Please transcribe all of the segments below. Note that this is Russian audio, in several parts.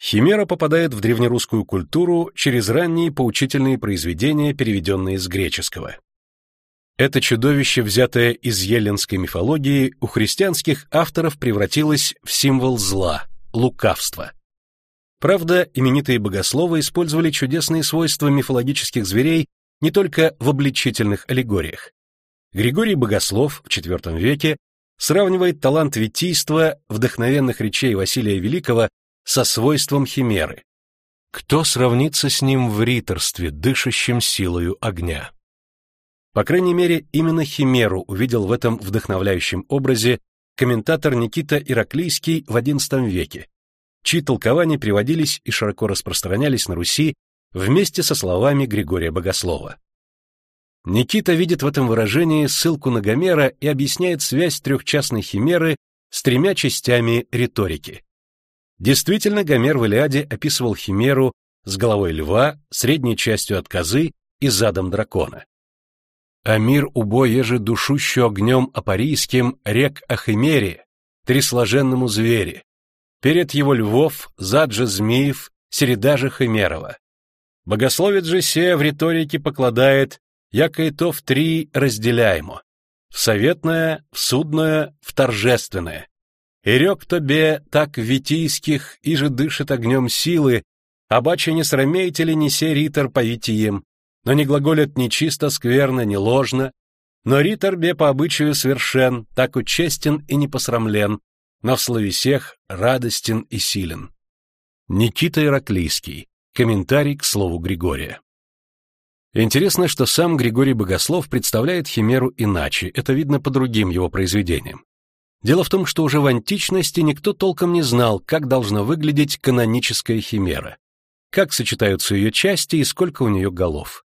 Химера попадает в древнерусскую культуру через ранние поучительные произведения, переведенные с греческого. Это чудовище, взятое из еллинской мифологии, у христианских авторов превратилось в символ зла, лукавства. Правда, именитые богословы использовали чудесные свойства мифологических зверей не только в обличительных аллегориях. Григорий Богослов в IV веке сравнивает талант витийства вдохновенных речей Василия Великого со свойством химеры. Кто сравнится с ним в риторстве, дышащем силою огня? По крайней мере, именно химеру увидел в этом вдохновляющем образе комментатор Никита Ираклийский в XI веке, чьи толкования приводились и широко распространялись на Руси вместе со словами Григория Богослова. Никита видит в этом выражении ссылку на Гомера и объясняет связь трехчастной химеры с тремя частями риторики. Действительно, Гомер в Илиаде описывал химеру с головой льва, средней частью от козы и задом дракона. А мир убой еже душущу огнем апарийским рек о трисложенному звере, перед его львов, зад же змеев, середа же химерова. Богословец же се в риторике покладает яко и то в три разделяемо. В советное, в судное, в торжественное. И рек тобе так витийских, и же дышит огнем силы, а бача не срамеете ли несе ритор по витиям, но не глаголят ни чисто скверно, ни ложно, но ритор бе по обычаю совершен, так учестен и не посрамлен, но в словесех радостен и силен. Никита Ираклийский. Комментарий к слову Григория. Интересно, что сам Григорий Богослов представляет химеру иначе, это видно по другим его произведениям. Дело в том, что уже в античности никто толком не знал, как должна выглядеть каноническая химера, как сочетаются ее части и сколько у нее голов.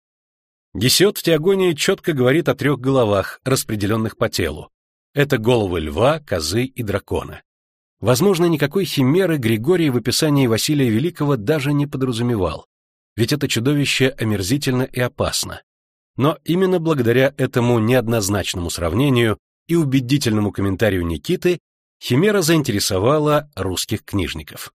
Гесиод в Теогонии четко говорит о трех головах, распределенных по телу. Это головы льва, козы и дракона. Возможно, никакой химеры Григорий в описании Василия Великого даже не подразумевал ведь это чудовище омерзительно и опасно. Но именно благодаря этому неоднозначному сравнению и убедительному комментарию Никиты Химера заинтересовала русских книжников.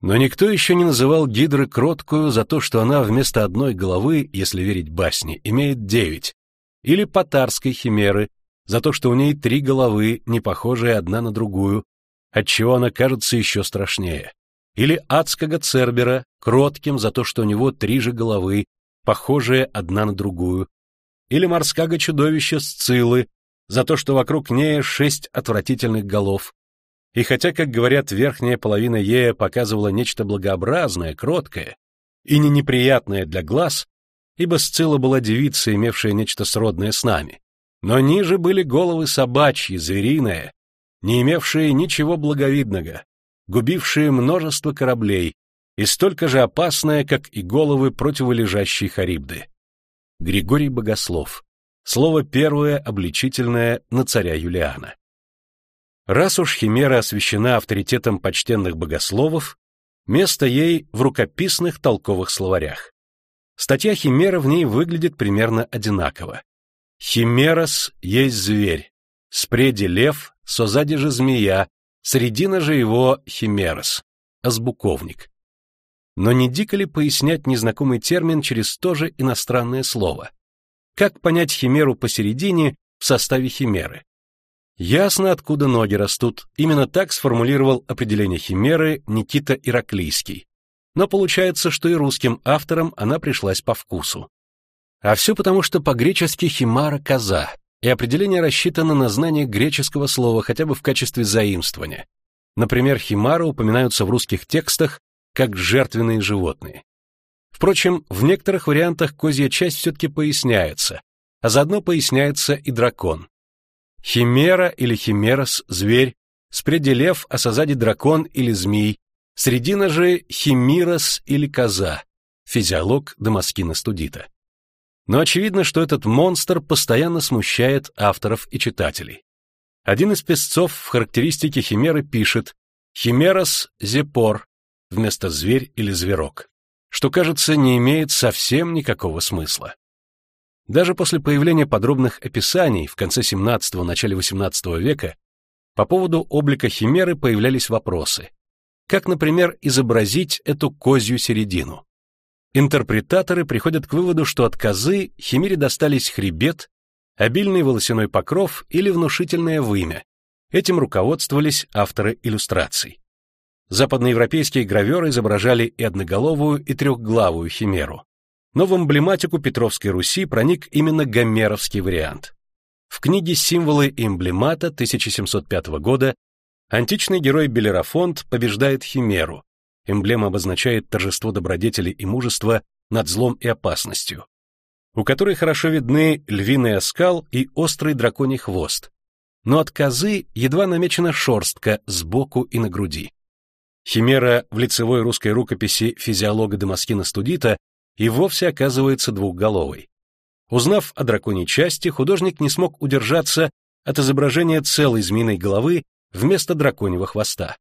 Но никто еще не называл Гидры кроткую за то, что она вместо одной головы, если верить басне, имеет девять, или Потарской Химеры за то, что у ней три головы, не похожие одна на другую, отчего она кажется еще страшнее или адского Цербера, кротким за то, что у него три же головы, похожие одна на другую, или морского чудовища Сцилы, за то, что вокруг нее шесть отвратительных голов. И хотя, как говорят, верхняя половина Ея показывала нечто благообразное, кроткое и не неприятное для глаз, ибо Сцилла была девица, имевшая нечто сродное с нами, но ниже были головы собачьи, звериные, не имевшие ничего благовидного, губившие множество кораблей, и столько же опасная, как и головы противолежащей Харибды. Григорий Богослов. Слово первое обличительное на царя Юлиана. Раз уж Химера освящена авторитетом почтенных богословов, место ей в рукописных толковых словарях. Статья Химера в ней выглядит примерно одинаково. Химерос есть зверь, спреди лев, созади же змея, Средина же его химерос, азбуковник. Но не дико ли пояснять незнакомый термин через то же иностранное слово? Как понять химеру посередине в составе химеры? Ясно, откуда ноги растут. Именно так сформулировал определение химеры Никита Ираклийский. Но получается, что и русским авторам она пришлась по вкусу. А все потому, что по-гречески химара — коза, и определение рассчитано на знание греческого слова хотя бы в качестве заимствования. Например, химары упоминаются в русских текстах как жертвенные животные. Впрочем, в некоторых вариантах козья часть все-таки поясняется, а заодно поясняется и дракон. Химера или химерос — зверь, спреди лев, а созади дракон или змей, средина же химирос или коза, физиолог Дамаскина Студита. Но очевидно, что этот монстр постоянно смущает авторов и читателей. Один из песцов в характеристике химеры пишет «химерос зепор» вместо «зверь» или «зверок», что, кажется, не имеет совсем никакого смысла. Даже после появления подробных описаний в конце XVII – начале XVIII века по поводу облика химеры появлялись вопросы. как, например, изобразить эту козью середину. Интерпретаторы приходят к выводу, что от козы химере достались хребет, обильный волосяной покров или внушительное вымя. Этим руководствовались авторы иллюстраций. Западноевропейские граверы изображали и одноголовую, и трехглавую химеру. Но в эмблематику Петровской Руси проник именно гомеровский вариант. В книге «Символы и эмблемата» 1705 года античный герой Белерафонт побеждает химеру. Эмблема обозначает торжество добродетели и мужества над злом и опасностью, у которой хорошо видны львиный оскал и острый драконий хвост, но от козы едва намечена шорстка сбоку и на груди. Химера в лицевой русской рукописи физиолога Демоскина Студита и вовсе оказывается двухголовой. Узнав о драконьей части, художник не смог удержаться от изображения целой змеиной головы вместо драконьего хвоста.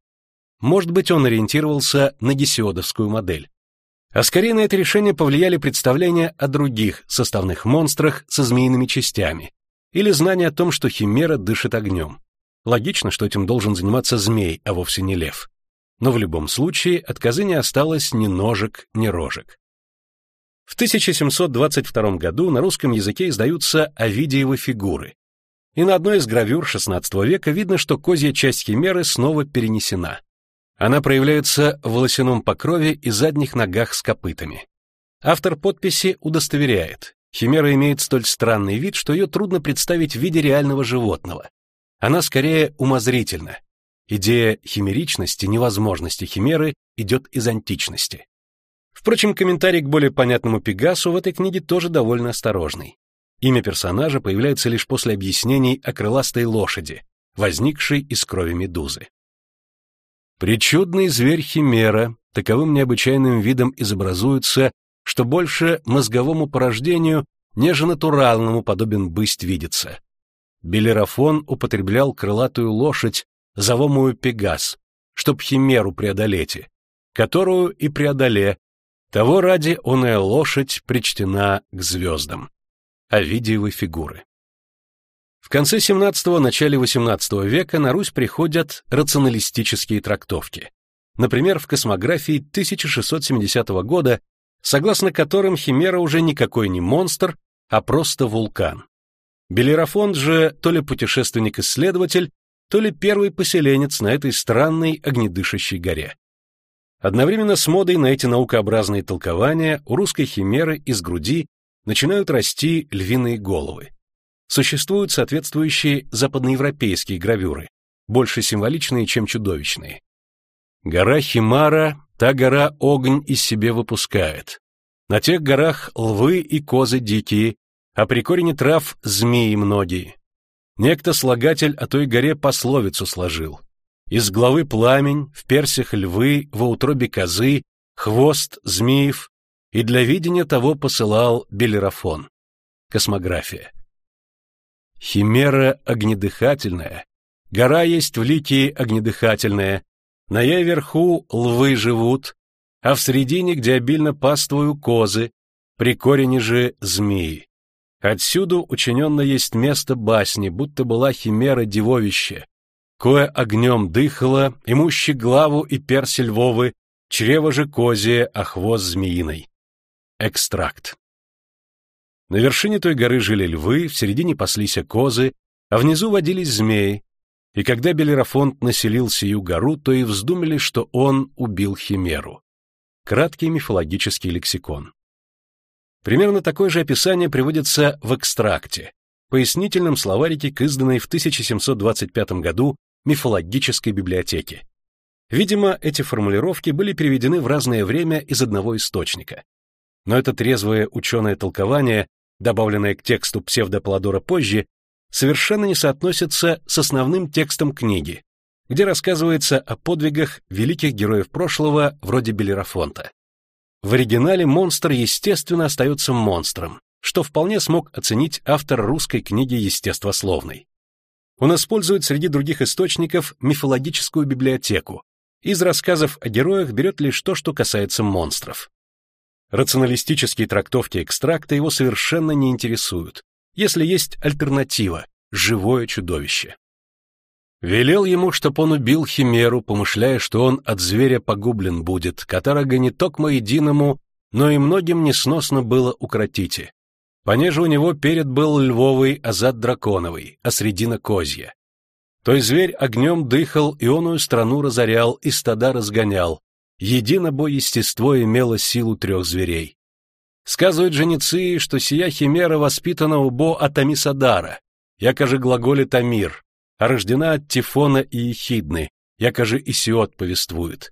Может быть, он ориентировался на гесиодовскую модель. А скорее на это решение повлияли представления о других составных монстрах со змеиными частями или знание о том, что химера дышит огнем. Логично, что этим должен заниматься змей, а вовсе не лев. Но в любом случае от козы не осталось ни ножек, ни рожек. В 1722 году на русском языке издаются Овидиевы фигуры. И на одной из гравюр XVI века видно, что козья часть химеры снова перенесена. Она проявляется в волосяном покрове и задних ногах с копытами. Автор подписи удостоверяет, химера имеет столь странный вид, что ее трудно представить в виде реального животного. Она скорее умозрительна. Идея химеричности, невозможности химеры идет из античности. Впрочем, комментарий к более понятному Пегасу в этой книге тоже довольно осторожный. Имя персонажа появляется лишь после объяснений о крыластой лошади, возникшей из крови медузы. Причудный зверь Химера таковым необычайным видом изобразуется, что больше мозговому порождению, неже натуральному подобен бысть видится. Белерафон употреблял крылатую лошадь, зовомую Пегас, чтоб Химеру преодолеть, которую и преодоле, того ради оная лошадь причтена к звездам. Овидиевы фигуры. В конце XVII – начале XVIII века на Русь приходят рационалистические трактовки. Например, в космографии 1670 года, согласно которым Химера уже никакой не монстр, а просто вулкан. Белерафонт же то ли путешественник-исследователь, то ли первый поселенец на этой странной огнедышащей горе. Одновременно с модой на эти наукообразные толкования у русской химеры из груди начинают расти львиные головы. Существуют соответствующие западноевропейские гравюры, больше символичные, чем чудовищные. Гора Химара, та гора огонь из себе выпускает. На тех горах лвы и козы дикие, а при корене трав змеи многие. Некто слагатель о той горе пословицу сложил. Из главы пламень, в персях львы, во утробе козы, хвост змеев, и для видения того посылал Белерафон. Космография. Химера огнедыхательная, гора есть в ликии огнедыхательная, на ей верху львы живут, а в середине, где обильно паствую козы, при корене же змеи. Отсюда учиненно есть место басни, будто была химера девовище, кое огнем дыхало, имущи главу и перси львовы, чрево же козие, а хвост змеиной. Экстракт. На вершине той горы жили львы, в середине паслись козы, а внизу водились змеи, и когда Белерафонт населил сию гору, то и вздумали, что он убил Химеру. Краткий мифологический лексикон. Примерно такое же описание приводится в экстракте, пояснительном словарике к изданной в 1725 году мифологической библиотеки. Видимо, эти формулировки были переведены в разное время из одного источника. Но это трезвое ученое толкование, добавленное к тексту псевдополодора позже, совершенно не соотносится с основным текстом книги, где рассказывается о подвигах великих героев прошлого вроде Белерафонта. В оригинале монстр, естественно, остается монстром, что вполне смог оценить автор русской книги естествословной. Он использует среди других источников мифологическую библиотеку. Из рассказов о героях берет лишь то, что касается монстров. Рационалистические трактовки экстракта его совершенно не интересуют, если есть альтернатива – живое чудовище. Велел ему, чтоб он убил химеру, помышляя, что он от зверя погублен будет, которого не токмо единому, но и многим несносно было укротите. Понеже у него перед был львовый, а зад драконовый, а средина козья. Той зверь огнем дыхал, и оную страну разорял, и стада разгонял. Едино бо естество имело силу трех зверей. Сказывают женицы, что сия химера воспитана у бо от Амисадара, якоже глаголит Амир, рождена от Тифона и Ехидны, якоже Исиот повествует.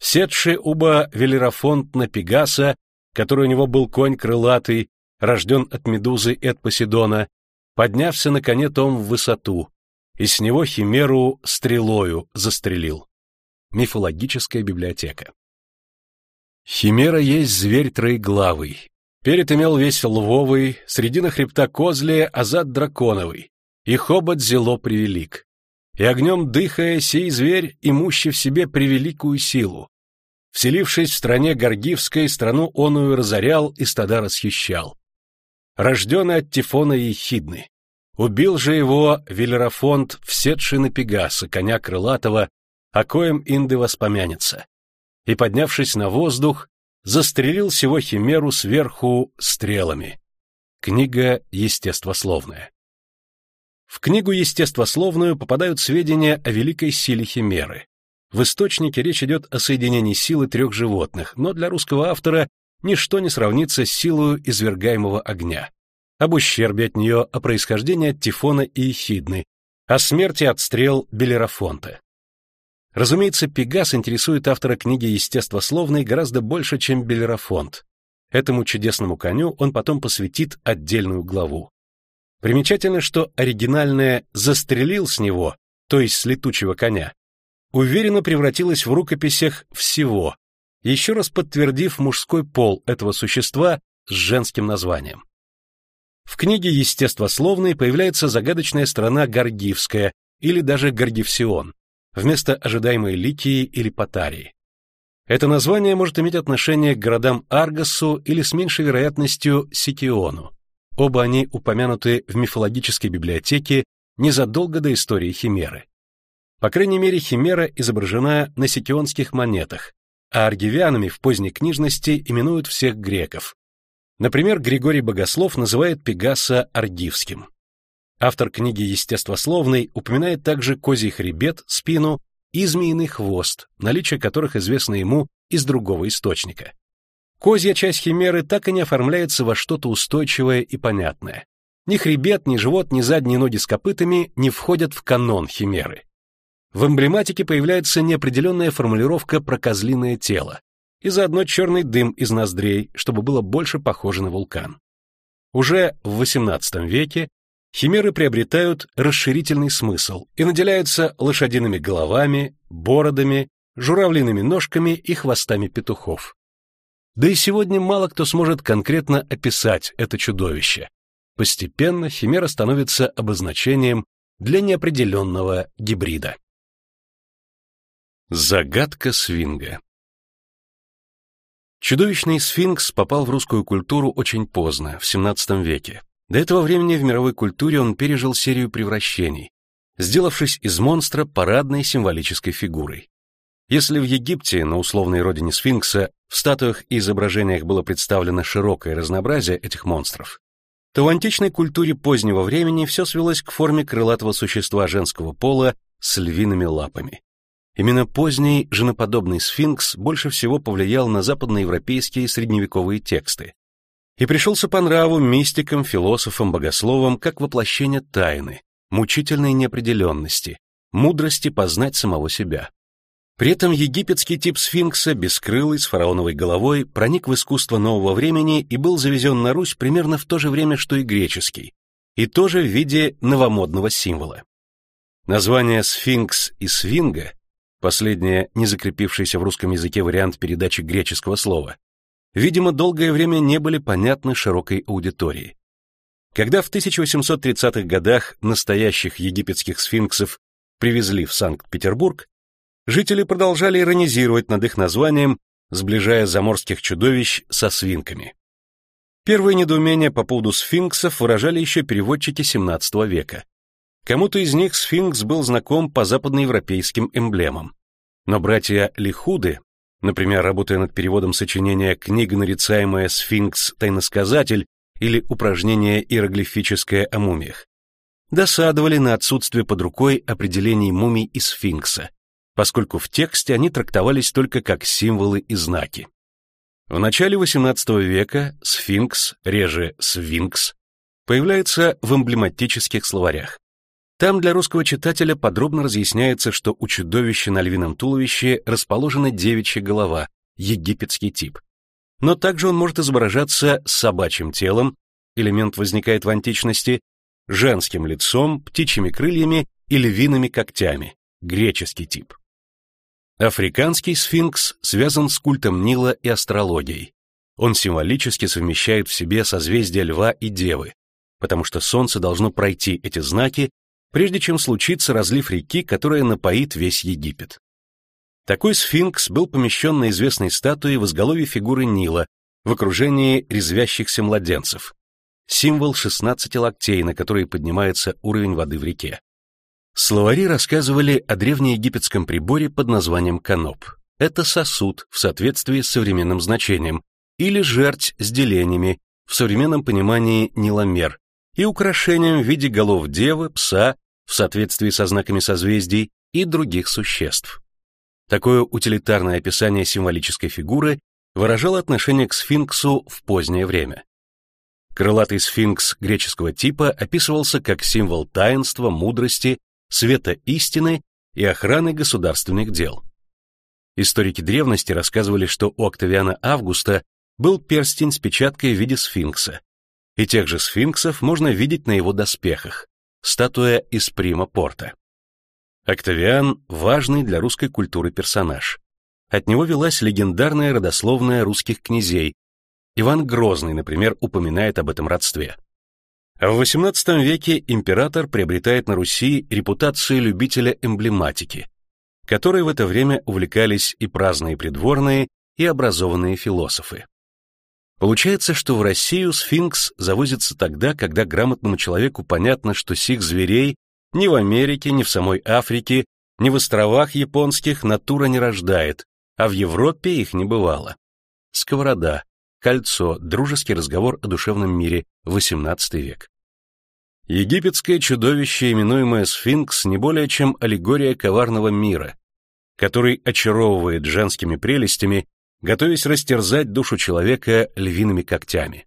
Сетши уба Велерафонт на Пегаса, который у него был конь крылатый, рожден от Медузы и от Посейдона, поднявся на коне том в высоту, и с него химеру стрелою застрелил. Мифологическая библиотека. Химера есть зверь троеглавый. Перед имел весь львовый, средина хребта козлия, а зад драконовый, и хобот зело превелик. И огнем дыхая, сей зверь, имущий в себе превеликую силу. Вселившись в стране Горгивской, страну оную разорял и стада расхищал. Рожденный от Тифона Ехидны. Убил же его Велерафонт всетший на Пегаса, коня крылатого, о коем инды воспомянется. И, поднявшись на воздух, застрелил сего химеру сверху стрелами. Книга естествословная. В книгу естествословную попадают сведения о великой силе химеры. В источнике речь идет о соединении силы трех животных, но для русского автора ничто не сравнится с силой извергаемого огня. Об ущербе от нее, о происхождении от Тифона и Эхидны, о смерти от стрел Белерафонта. Разумеется, Пегас интересует автора книги естествословной гораздо больше, чем Белерафонт. Этому чудесному коню он потом посвятит отдельную главу. Примечательно, что оригинальное «застрелил с него», то есть с летучего коня, уверенно превратилось в рукописях всего, еще раз подтвердив мужской пол этого существа с женским названием. В книге естествословной появляется загадочная страна Гаргивская или даже Гаргивсион, вместо ожидаемой Ликии или Патарии. Это название может иметь отношение к городам Аргосу или с меньшей вероятностью Сикиону. Оба они упомянуты в мифологической библиотеке незадолго до истории Химеры. По крайней мере, Химера изображена на сикионских монетах, а аргивянами в поздней книжности именуют всех греков. Например, Григорий Богослов называет Пегаса аргивским. Автор книги естествословной упоминает также козий хребет, спину и змеиный хвост, наличие которых известно ему из другого источника. Козья часть химеры так и не оформляется во что-то устойчивое и понятное. Ни хребет, ни живот, ни задние ноги с копытами не входят в канон химеры. В эмблематике появляется неопределенная формулировка про козлиное тело и заодно черный дым из ноздрей, чтобы было больше похоже на вулкан. Уже в XVIII веке химеры приобретают расширительный смысл и наделяются лошадиными головами, бородами, журавлиными ножками и хвостами петухов. Да и сегодня мало кто сможет конкретно описать это чудовище. Постепенно химера становится обозначением для неопределенного гибрида. Загадка свинга Чудовищный сфинкс попал в русскую культуру очень поздно, в XVII веке. До этого времени в мировой культуре он пережил серию превращений, сделавшись из монстра парадной символической фигурой. Если в Египте, на условной родине сфинкса, в статуях и изображениях было представлено широкое разнообразие этих монстров, то в античной культуре позднего времени все свелось к форме крылатого существа женского пола с львиными лапами. Именно поздний женоподобный сфинкс больше всего повлиял на западноевропейские средневековые тексты и пришелся по нраву мистикам, философам, богословам как воплощение тайны, мучительной неопределенности, мудрости познать самого себя. При этом египетский тип сфинкса, бескрылый, с фараоновой головой, проник в искусство нового времени и был завезен на Русь примерно в то же время, что и греческий, и тоже в виде новомодного символа. Названия сфинкс и свинга, последнее не закрепившийся в русском языке вариант передачи греческого слова, видимо, долгое время не были понятны широкой аудитории. Когда в 1830-х годах настоящих египетских сфинксов привезли в Санкт-Петербург, жители продолжали иронизировать над их названием, сближая заморских чудовищ со свинками. Первые недоумения по поводу сфинксов выражали еще переводчики XVII века. Кому-то из них сфинкс был знаком по западноевропейским эмблемам. Но братья Лихуды, например, работая над переводом сочинения «Книга нарицаемая Сфинкс-тайносказатель» или упражнение иероглифическое о мумиях, досадовали на отсутствие под рукой определений мумий и сфинкса, поскольку в тексте они трактовались только как символы и знаки. В начале XVIII века сфинкс, реже свинкс, появляется в эмблематических словарях. Там для русского читателя подробно разъясняется, что у чудовища на львином туловище расположена девичья голова, египетский тип. Но также он может изображаться собачьим телом, элемент возникает в античности, женским лицом, птичьими крыльями и львиными когтями, греческий тип. Африканский сфинкс связан с культом Нила и астрологией. Он символически совмещает в себе созвездия Льва и Девы, потому что Солнце должно пройти эти знаки, прежде чем случится разлив реки, которая напоит весь Египет. Такой сфинкс был помещен на известной статуе в изголовье фигуры Нила в окружении резвящихся младенцев. Символ 16 локтей, на которые поднимается уровень воды в реке. Словари рассказывали о древнеегипетском приборе под названием каноп. Это сосуд в соответствии с современным значением, или жерть с делениями, в современном понимании ниломер, и украшением в виде голов девы, пса, в соответствии со знаками созвездий, и других существ. Такое утилитарное описание символической фигуры выражало отношение к сфинксу в позднее время. Крылатый сфинкс греческого типа описывался как символ таинства, мудрости света истины и охраны государственных дел. Историки древности рассказывали, что у Октавиана Августа был перстень с печаткой в виде сфинкса, и тех же сфинксов можно видеть на его доспехах, статуя из Прима Порта. Октавиан – важный для русской культуры персонаж. От него велась легендарная родословная русских князей. Иван Грозный, например, упоминает об этом родстве. В XVIII веке император приобретает на Руси репутацию любителя эмблематики, которой в это время увлекались и праздные придворные, и образованные философы. Получается, что в Россию сфинкс завозится тогда, когда грамотному человеку понятно, что сих зверей ни в Америке, ни в самой Африке, ни в островах японских натура не рождает, а в Европе их не бывало. Сковорода, Кольцо. Дружеский разговор о душевном мире. XVIII век. Египетское чудовище, именуемое сфинкс, не более чем аллегория коварного мира, который очаровывает женскими прелестями, готовясь растерзать душу человека львиными когтями.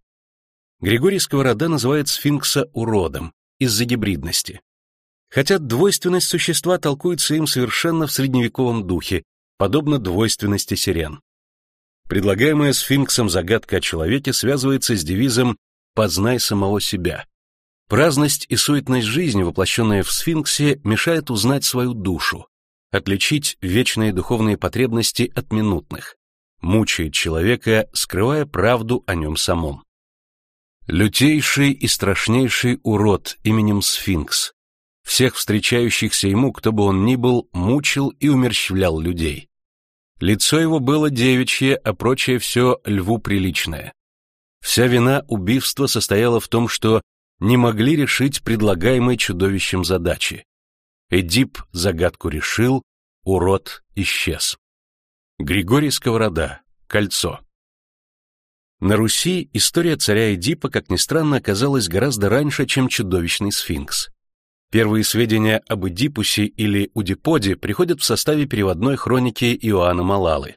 Григорий Сковорода называет сфинкса уродом из-за гибридности. Хотя двойственность существа толкуется им совершенно в средневековом духе, подобно двойственности сирен. Предлагаемая сфинксом загадка о человеке связывается с девизом «познай самого себя». Праздность и суетность жизни, воплощенная в сфинксе, мешает узнать свою душу, отличить вечные духовные потребности от минутных, мучает человека, скрывая правду о нем самом. Лютейший и страшнейший урод именем Сфинкс. Всех встречающихся ему, кто бы он ни был, мучил и умерщвлял людей. Лицо его было девичье, а прочее все льву приличное. Вся вина убийства состояла в том, что не могли решить предлагаемой чудовищем задачи. Эдип загадку решил, урод исчез. Григорий Сковорода. Кольцо. На Руси история царя Эдипа, как ни странно, оказалась гораздо раньше, чем чудовищный сфинкс. Первые сведения об Эдипусе или Удиподе приходят в составе переводной хроники Иоанна Малалы.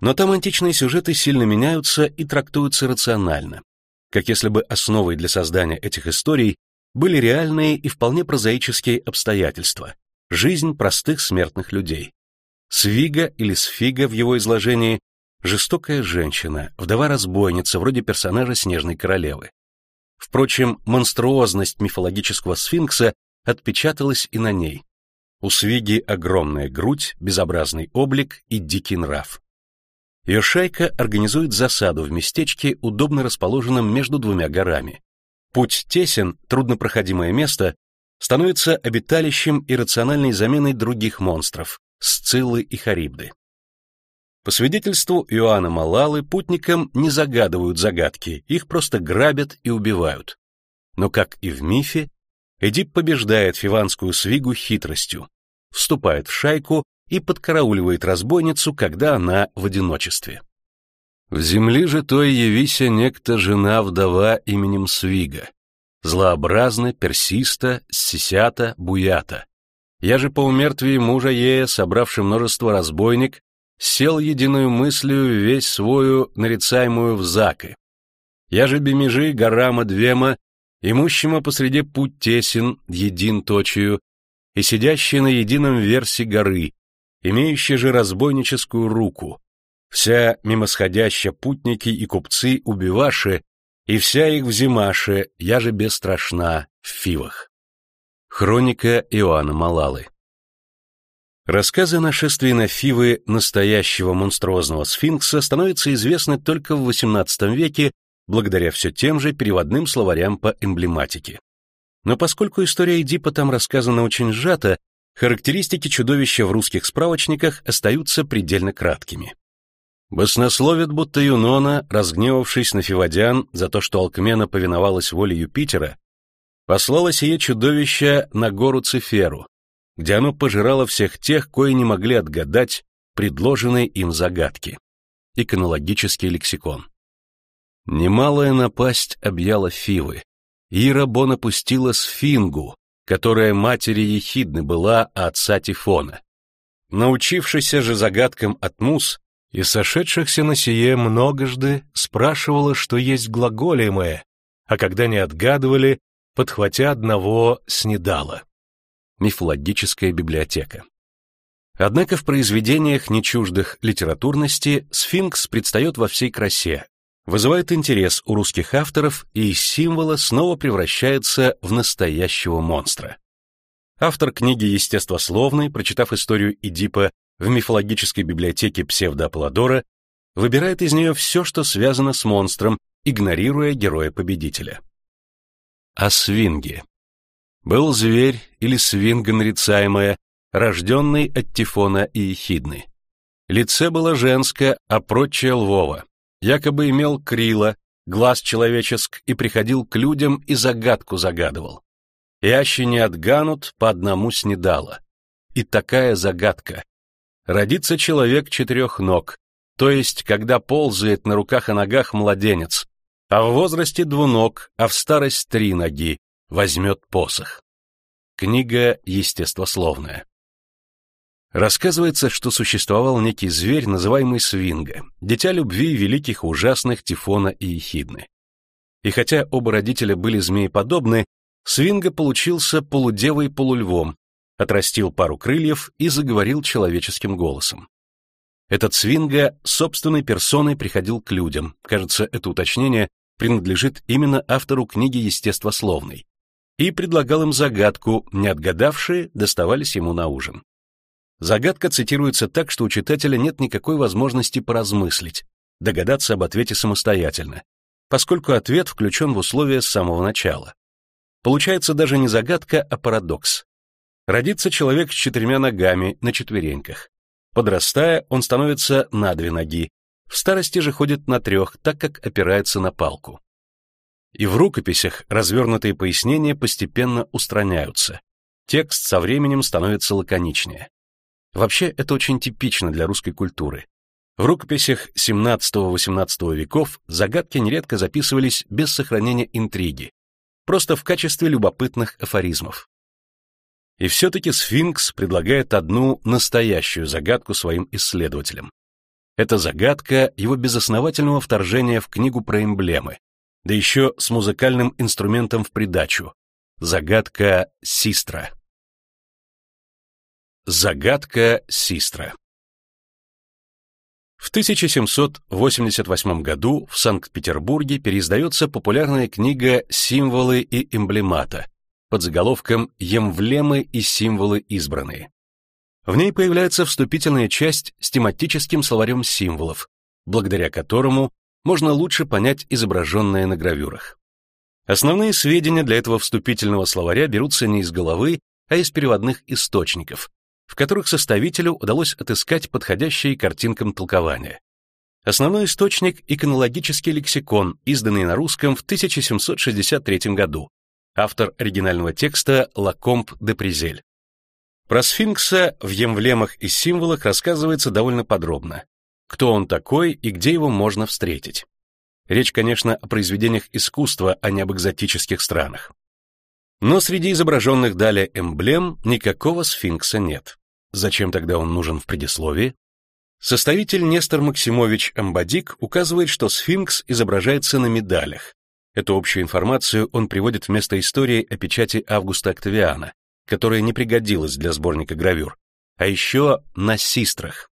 Но там античные сюжеты сильно меняются и трактуются рационально, как если бы основой для создания этих историй были реальные и вполне прозаические обстоятельства, жизнь простых смертных людей. Свига или Сфига в его изложении – жестокая женщина, вдова-разбойница, вроде персонажа Снежной Королевы. Впрочем, монструозность мифологического сфинкса отпечаталось и на ней. У Свиги огромная грудь, безобразный облик и дикий нрав. Ее шайка организует засаду в местечке, удобно расположенном между двумя горами. Путь тесен, труднопроходимое место, становится обиталищем и рациональной заменой других монстров – Сциллы и Харибды. По свидетельству Иоанна Малалы, путникам не загадывают загадки, их просто грабят и убивают. Но, как и в мифе, Эдип побеждает фиванскую свигу хитростью, вступает в шайку и подкарауливает разбойницу, когда она в одиночестве. В земле же той явися некто жена-вдова именем Свига, злообразно, персиста, сисята, буята. Я же по умертвии мужа ея, собравший множество разбойник, сел единую мыслью весь свою нарицаемую в закы. Я же бемежи горама двема, имущему посреди путь тесен, един точию, и сидящий на едином версе горы, имеющий же разбойническую руку, вся мимосходящая путники и купцы убиваши, и вся их взимаши, я же бесстрашна в фивах. Хроника Иоанна Малалы Рассказы о нашествии на Фивы настоящего монструозного сфинкса становятся известны только в XVIII веке благодаря все тем же переводным словарям по эмблематике. Но поскольку история Эдипа там рассказана очень сжато, характеристики чудовища в русских справочниках остаются предельно краткими. Баснословит, будто Юнона, разгневавшись на Фивадиан за то, что Алкмена повиновалась воле Юпитера, послала сие чудовище на гору Циферу, где оно пожирало всех тех, кои не могли отгадать предложенные им загадки. Иконологический лексикон. Немалая напасть объяла Фивы. Ирабон опустила сфингу, которая матери Ехидны была, а отца Тифона. Научившийся же загадкам от мус и сошедшихся на сие многожды спрашивала, что есть глаголемое, а когда не отгадывали, подхватя одного, снедала мифологическая библиотека. Однако в произведениях не чуждых литературности сфинкс предстает во всей красе, вызывает интерес у русских авторов и из символа снова превращается в настоящего монстра. Автор книги естествословной, прочитав историю Эдипа в мифологической библиотеке псевдоаполлодора, выбирает из нее все, что связано с монстром, игнорируя героя-победителя. О свинге. Был зверь или свинга нарицаемая, рожденный от Тифона и Ехидны. Лице было женское, а прочее львово. Якобы имел крила, глаз человеческ и приходил к людям и загадку загадывал. Ящи не отганут, по одному снедало. И такая загадка. Родится человек четырех ног, то есть, когда ползает на руках и ногах младенец, а в возрасте двуног, а в старость три ноги, возьмет посох. Книга естествословная. Рассказывается, что существовал некий зверь, называемый Свинга, дитя любви великих ужасных Тифона и Ехидны. И хотя оба родителя были змееподобны, Свинга получился полудевой-полульвом, отрастил пару крыльев и заговорил человеческим голосом. Этот Свинга собственной персоной приходил к людям. Кажется, это уточнение принадлежит именно автору книги естествословной и предлагал им загадку, не отгадавшие доставались ему на ужин. Загадка цитируется так, что у читателя нет никакой возможности поразмыслить, догадаться об ответе самостоятельно, поскольку ответ включен в условия с самого начала. Получается даже не загадка, а парадокс. Родится человек с четырьмя ногами на четвереньках. Подрастая, он становится на две ноги, в старости же ходит на трех, так как опирается на палку. И в рукописях развернутые пояснения постепенно устраняются. Текст со временем становится лаконичнее. Вообще, это очень типично для русской культуры. В рукописях XVII-XVIII веков загадки нередко записывались без сохранения интриги, просто в качестве любопытных афоризмов. И все-таки сфинкс предлагает одну настоящую загадку своим исследователям. Это загадка его безосновательного вторжения в книгу про эмблемы, да еще с музыкальным инструментом в придачу. Загадка Систра. Загадка Систра. В 1788 году в Санкт-Петербурге переиздается популярная книга «Символы и эмблемата» под заголовком «Емвлемы и символы избранные». В ней появляется вступительная часть с тематическим словарем символов, благодаря которому можно лучше понять изображенное на гравюрах. Основные сведения для этого вступительного словаря берутся не из головы, а из переводных источников, в которых составителю удалось отыскать подходящие картинкам толкования. Основной источник — иконологический лексикон, изданный на русском в 1763 году, Автор оригинального текста Лакомб де Призель. Про сфинкса в емблемах и символах рассказывается довольно подробно. Кто он такой и где его можно встретить. Речь, конечно, о произведениях искусства, а не об экзотических странах. Но среди изображенных далее эмблем никакого сфинкса нет. Зачем тогда он нужен в предисловии? Составитель Нестор Максимович Амбадик указывает, что сфинкс изображается на медалях. Эту общую информацию он приводит вместо истории о печати Августа Октавиана, которая не пригодилась для сборника гравюр, а еще на систрах.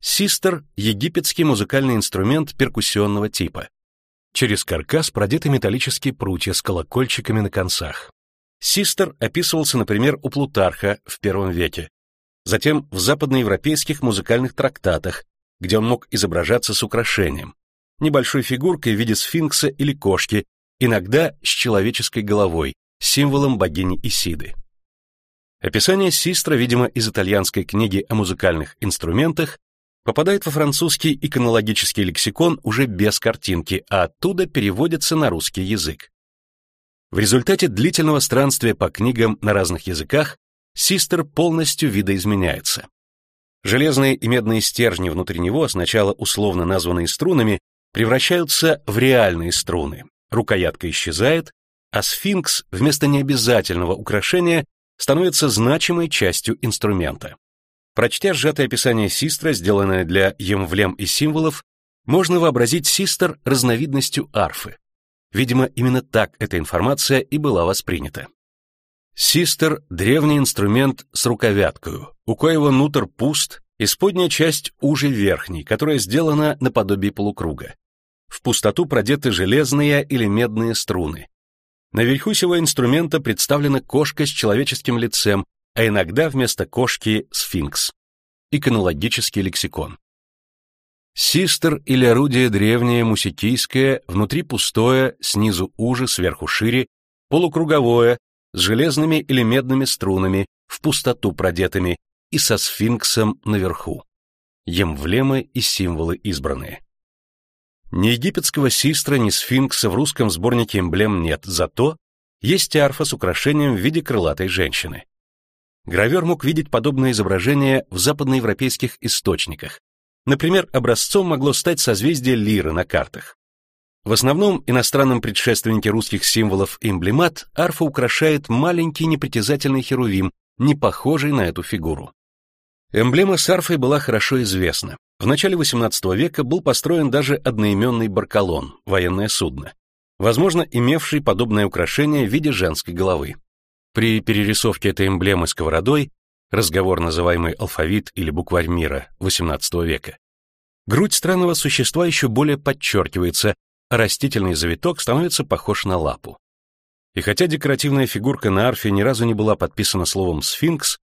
Систер — египетский музыкальный инструмент перкуссионного типа. Через каркас продеты металлические прутья с колокольчиками на концах. Систер описывался, например, у Плутарха в первом веке, затем в западноевропейских музыкальных трактатах, где он мог изображаться с украшением, небольшой фигуркой в виде сфинкса или кошки, иногда с человеческой головой, символом богини Исиды. Описание Систра, видимо, из итальянской книги о музыкальных инструментах, попадает во французский иконологический лексикон уже без картинки, а оттуда переводится на русский язык. В результате длительного странствия по книгам на разных языках Систер полностью видоизменяется. Железные и медные стержни внутри него, сначала условно названные струнами, превращаются в реальные струны. Рукоятка исчезает, а сфинкс вместо необязательного украшения становится значимой частью инструмента. Прочтя сжатое описание систра, сделанное для емвлем и символов, можно вообразить систр разновидностью арфы. Видимо, именно так эта информация и была воспринята. Систер — древний инструмент с рукояткою, у коего нутр пуст, исподняя часть уже верхней, которая сделана наподобие полукруга. В пустоту продеты железные или медные струны. Наверху сего инструмента представлена кошка с человеческим лицем, а иногда вместо кошки — сфинкс. Иконологический лексикон. Систер или орудие древнее мусикийское, внутри пустое, снизу уже, сверху шире, полукруговое, с железными или медными струнами, в пустоту продетыми и со сфинксом наверху. Емвлемы и символы избранные. Ни египетского систра, ни сфинкса в русском сборнике эмблем нет, зато есть арфа с украшением в виде крылатой женщины. Гравер мог видеть подобное изображение в западноевропейских источниках. Например, образцом могло стать созвездие Лиры на картах. В основном иностранном предшественнике русских символов эмблемат арфа украшает маленький непритязательный херувим, не похожий на эту фигуру. Эмблема с арфой была хорошо известна. В начале XVIII века был построен даже одноименный баркалон, военное судно, возможно, имевший подобное украшение в виде женской головы. При перерисовке этой эмблемы сковородой, разговор, называемый алфавит или букварь мира XVIII века, грудь странного существа еще более подчеркивается, растительный завиток становится похож на лапу. И хотя декоративная фигурка на арфе ни разу не была подписана словом «сфинкс»,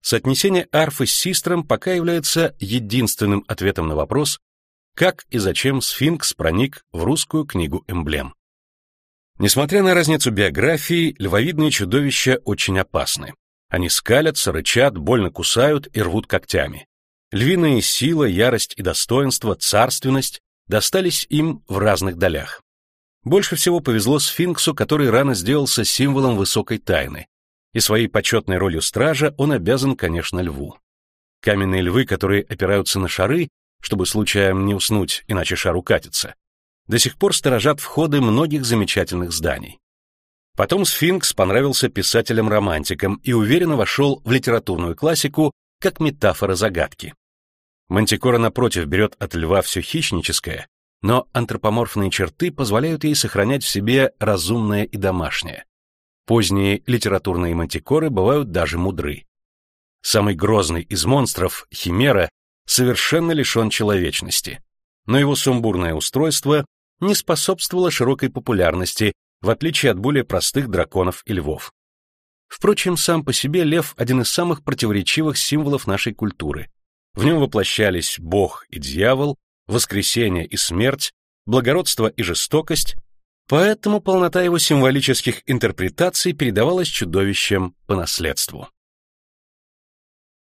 соотнесение арфы с систром пока является единственным ответом на вопрос, как и зачем сфинкс проник в русскую книгу эмблем. Несмотря на разницу биографии, львовидные чудовища очень опасны. Они скалятся, рычат, больно кусают и рвут когтями. Львиная сила, ярость и достоинство, царственность достались им в разных долях. Больше всего повезло сфинксу, который рано сделался символом высокой тайны, и своей почетной ролью стража он обязан, конечно, льву. Каменные львы, которые опираются на шары, чтобы случаем не уснуть, иначе шар укатится, до сих пор сторожат входы многих замечательных зданий. Потом сфинкс понравился писателям-романтикам и уверенно вошел в литературную классику как метафора загадки. Мантикора, напротив, берет от льва все хищническое, но антропоморфные черты позволяют ей сохранять в себе разумное и домашнее. Поздние литературные мантикоры бывают даже мудры. Самый грозный из монстров, Химера, совершенно лишен человечности, но его сумбурное устройство не способствовало широкой популярности, в отличие от более простых драконов и львов. Впрочем, сам по себе лев — один из самых противоречивых символов нашей культуры, в нем воплощались Бог и дьявол, воскресение и смерть, благородство и жестокость, поэтому полнота его символических интерпретаций передавалась чудовищам по наследству.